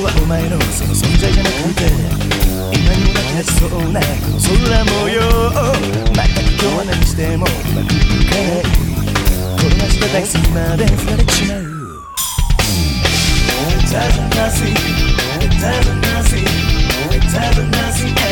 はお前のその存在じゃなくて今にも泣き出しそうなこの空模様また今日は何してもうまくいかないこの街叩きすぎまで振られちまう。It doesn't not see it doesn't not see it doesn't not see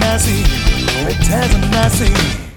nasty, it oh, tasn't nasty.